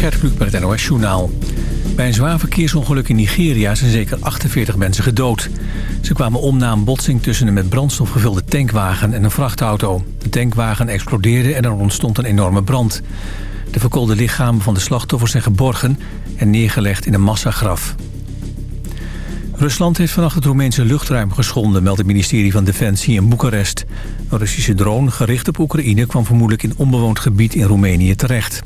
Gert Kluk het NOS Journaal. Bij een zwaar verkeersongeluk in Nigeria zijn zeker 48 mensen gedood. Ze kwamen om na een botsing tussen een met brandstof gevulde tankwagen en een vrachtauto. De tankwagen explodeerde en er ontstond een enorme brand. De verkoolde lichamen van de slachtoffers zijn geborgen en neergelegd in een massagraf. Rusland heeft vannacht het Roemeense luchtruim geschonden... meldt het ministerie van Defensie in Boekarest. Een Russische drone gericht op Oekraïne... kwam vermoedelijk in onbewoond gebied in Roemenië terecht.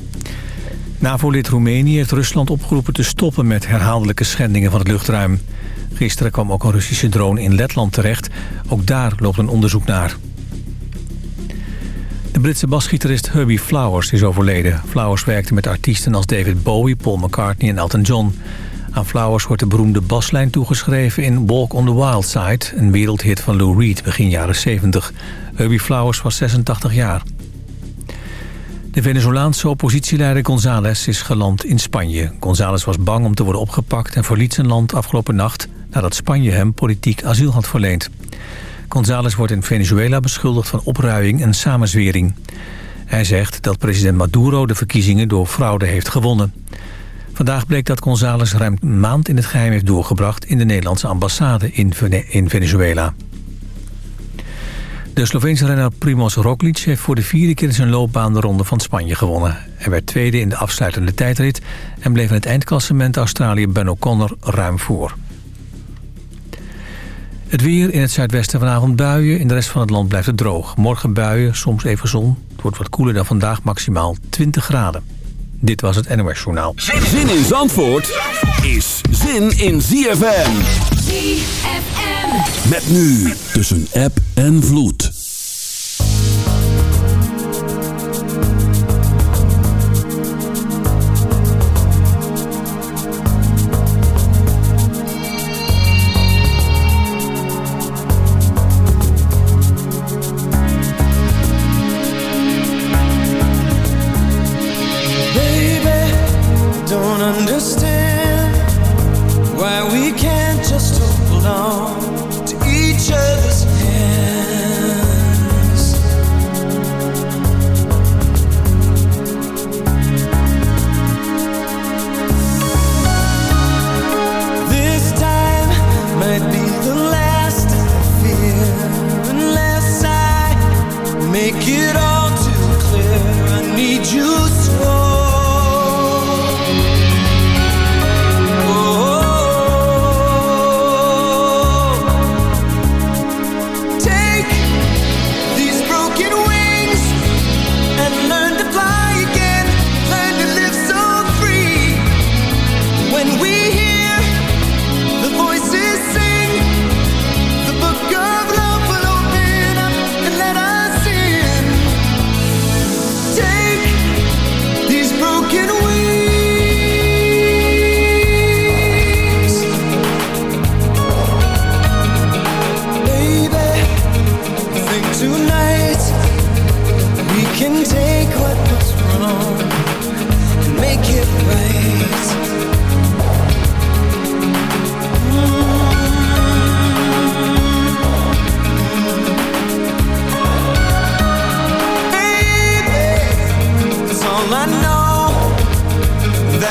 NAVO-lid Roemenië heeft Rusland opgeroepen te stoppen... met herhaaldelijke schendingen van het luchtruim. Gisteren kwam ook een Russische drone in Letland terecht. Ook daar loopt een onderzoek naar. De Britse basgitarist Herbie Flowers is overleden. Flowers werkte met artiesten als David Bowie, Paul McCartney en Elton John... Aan Flowers wordt de beroemde baslijn toegeschreven in Walk on the Wild Side... een wereldhit van Lou Reed begin jaren 70. Herbie Flowers was 86 jaar. De Venezolaanse oppositieleider González is geland in Spanje. González was bang om te worden opgepakt en verliet zijn land afgelopen nacht... nadat Spanje hem politiek asiel had verleend. González wordt in Venezuela beschuldigd van opruiing en samenzwering. Hij zegt dat president Maduro de verkiezingen door fraude heeft gewonnen. Vandaag bleek dat González ruim een maand in het geheim heeft doorgebracht... in de Nederlandse ambassade in, in Venezuela. De Sloveense renner Primoz Roglic heeft voor de vierde keer in zijn loopbaan de Ronde van Spanje gewonnen. Hij werd tweede in de afsluitende tijdrit en bleef in het eindklassement Australië Ben O'Connor ruim voor. Het weer in het zuidwesten vanavond buien. In de rest van het land blijft het droog. Morgen buien, soms even zon. Het wordt wat koeler dan vandaag, maximaal 20 graden. Dit was het NOS Journaal. Zin in Zandvoort is zin in ZFM. ZFM. Met nu tussen app en vloed.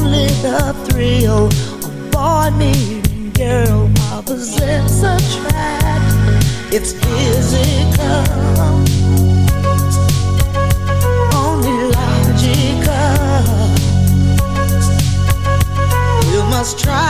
only the thrill of boy meeting girl opposites attract. It's physical, only logical. You must try.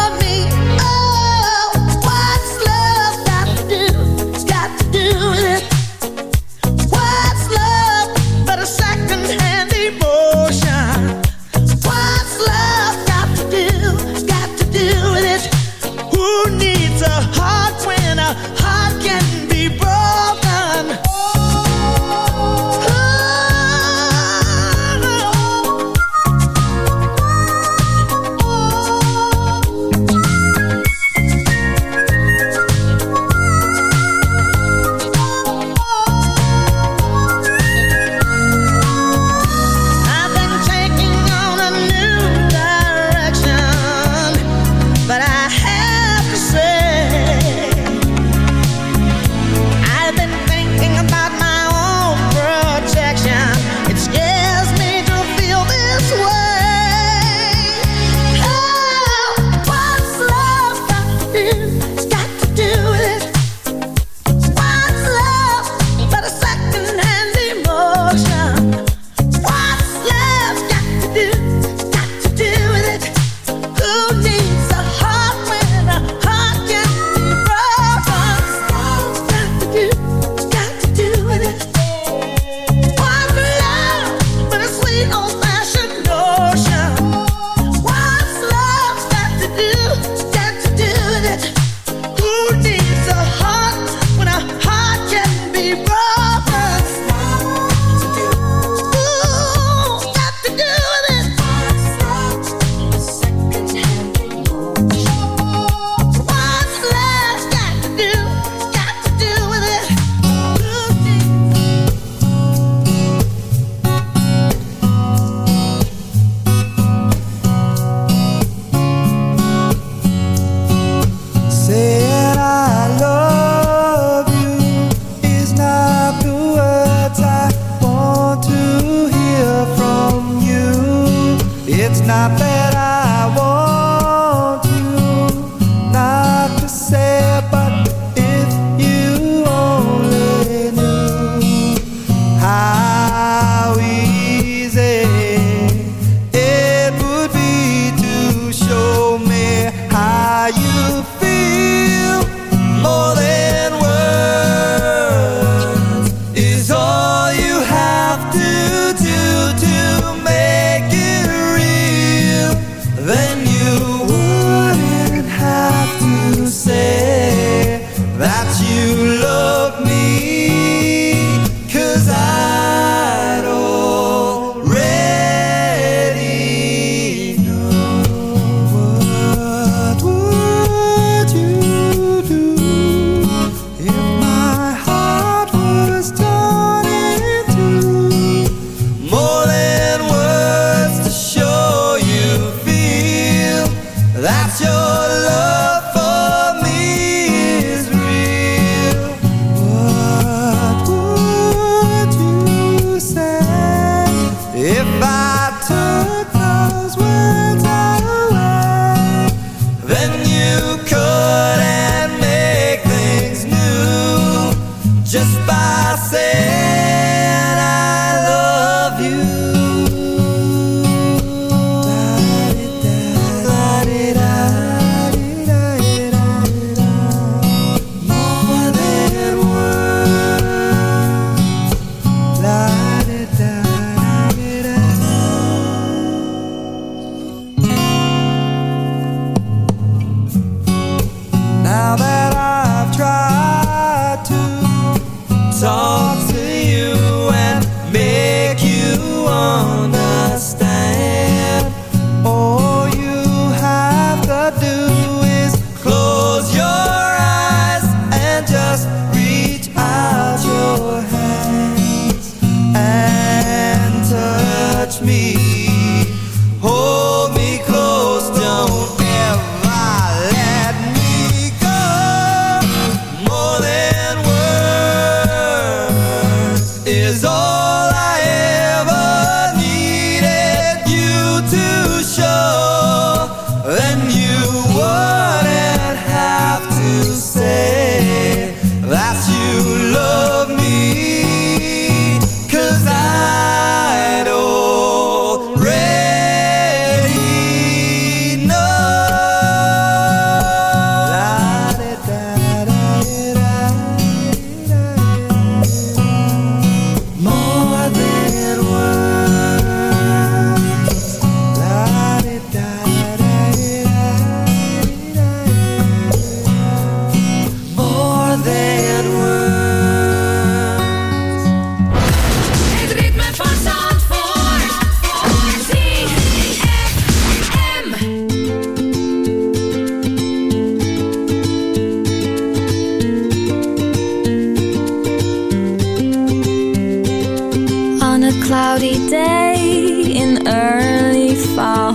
cloudy day in early fall.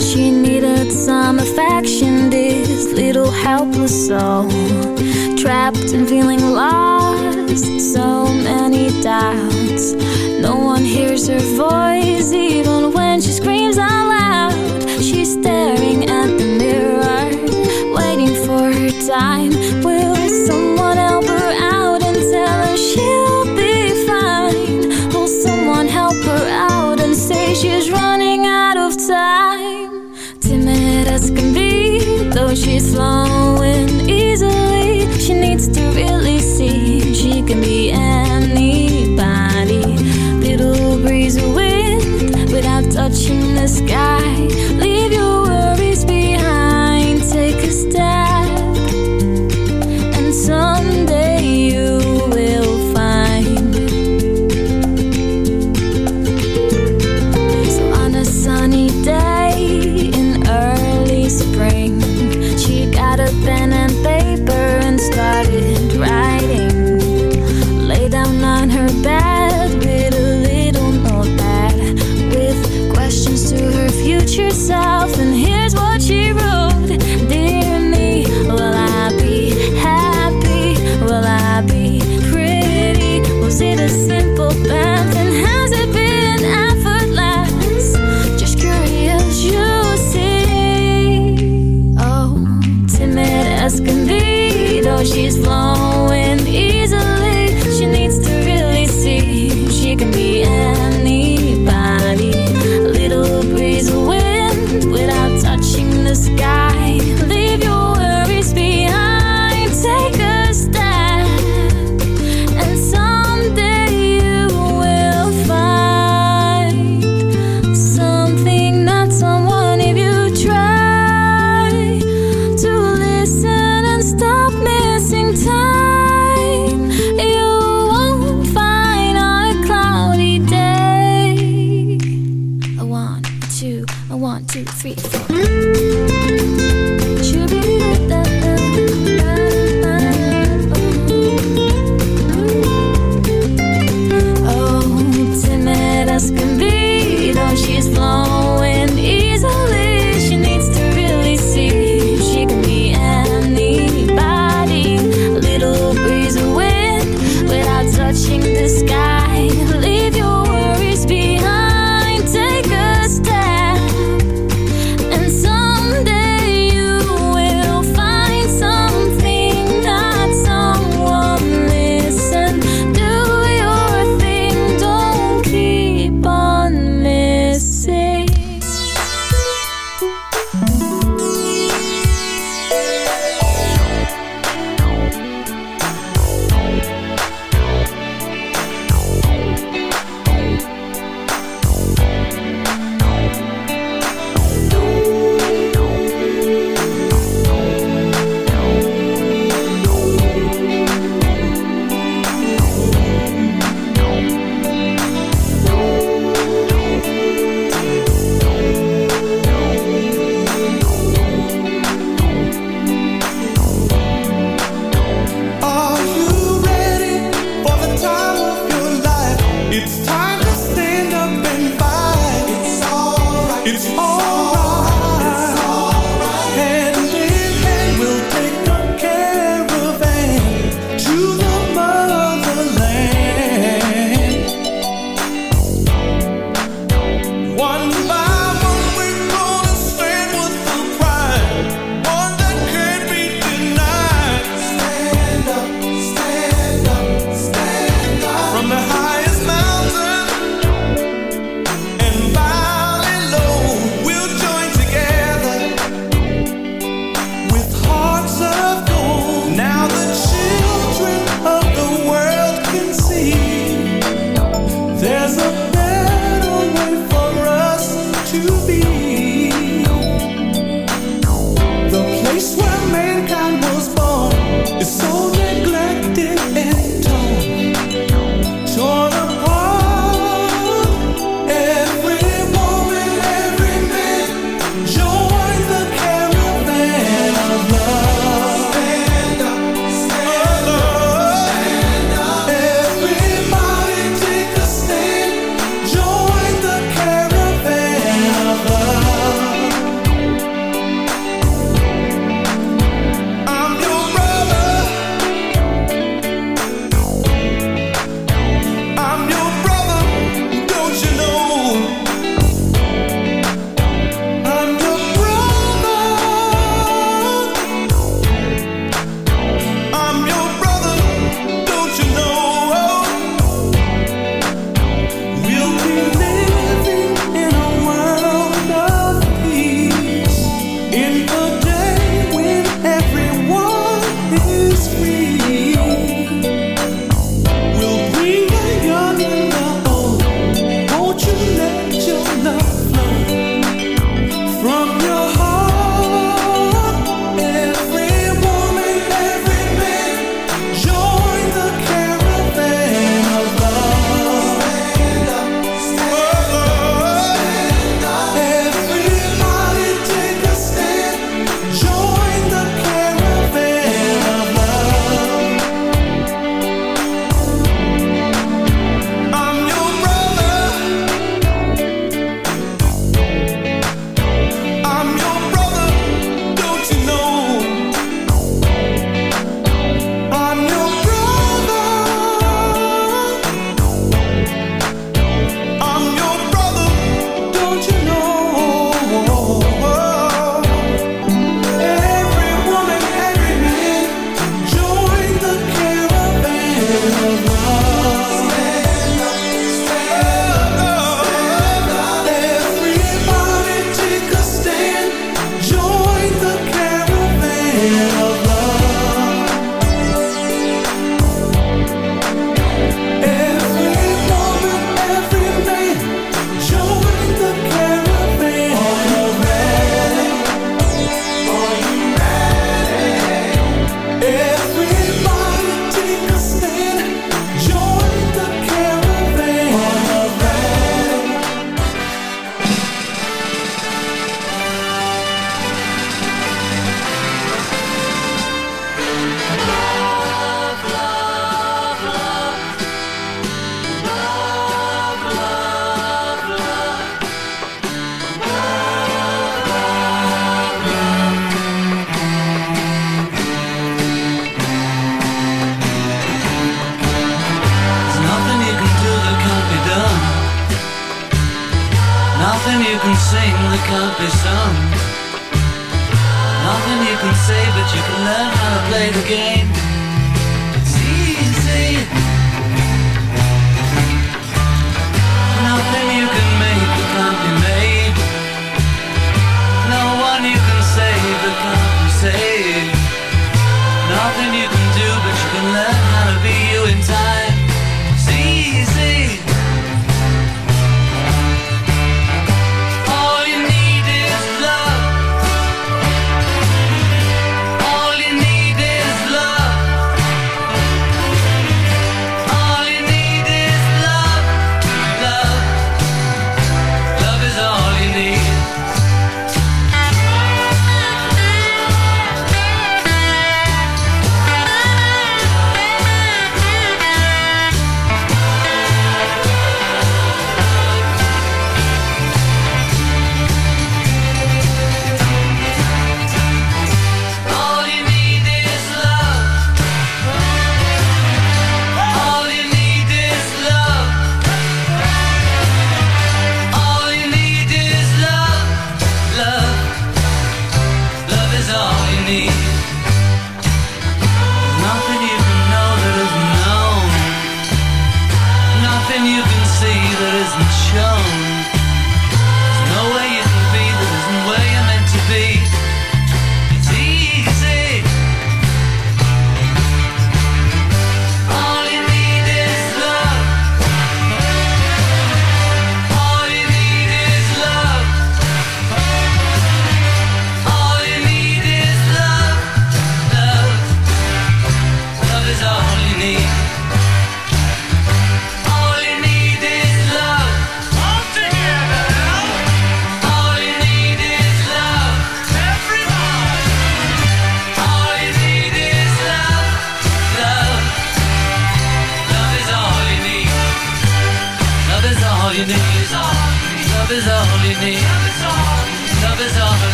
She needed some affection, this little helpless soul. Trapped and feeling lost, so many doubts. No one hears her voice even when. breeze of wind without touching the sky.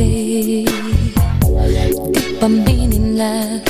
There ain't no release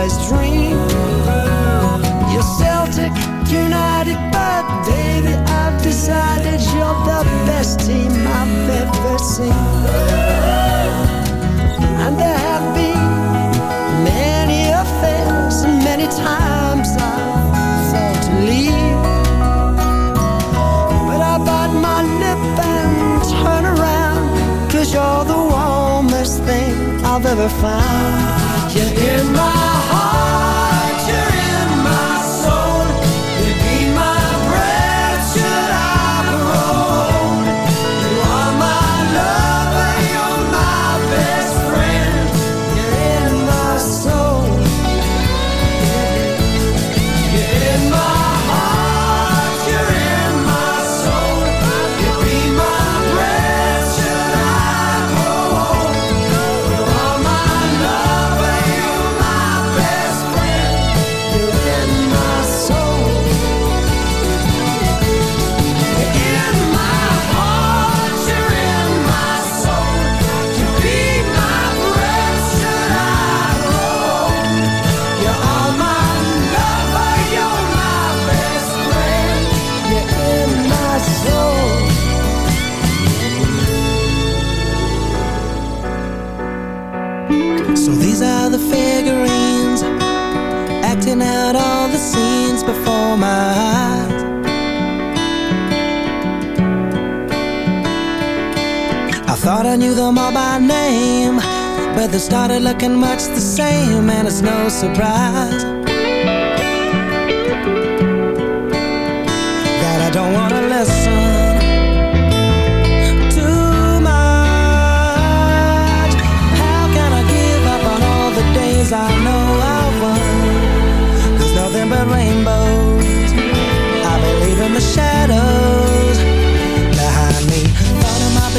always dream. You're Celtic, United, but baby, I've decided you're the best team I've ever seen. And there have been many affairs, and many times I thought to leave. But I bite my lip and turn around, cause you're the warmest thing I've ever found my heart. Thought I knew them all by name But they started looking much the same And it's no surprise That I don't wanna listen.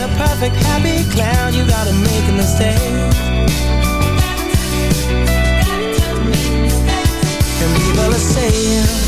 ain't a perfect happy clown, you gotta make a mistake. And people are saying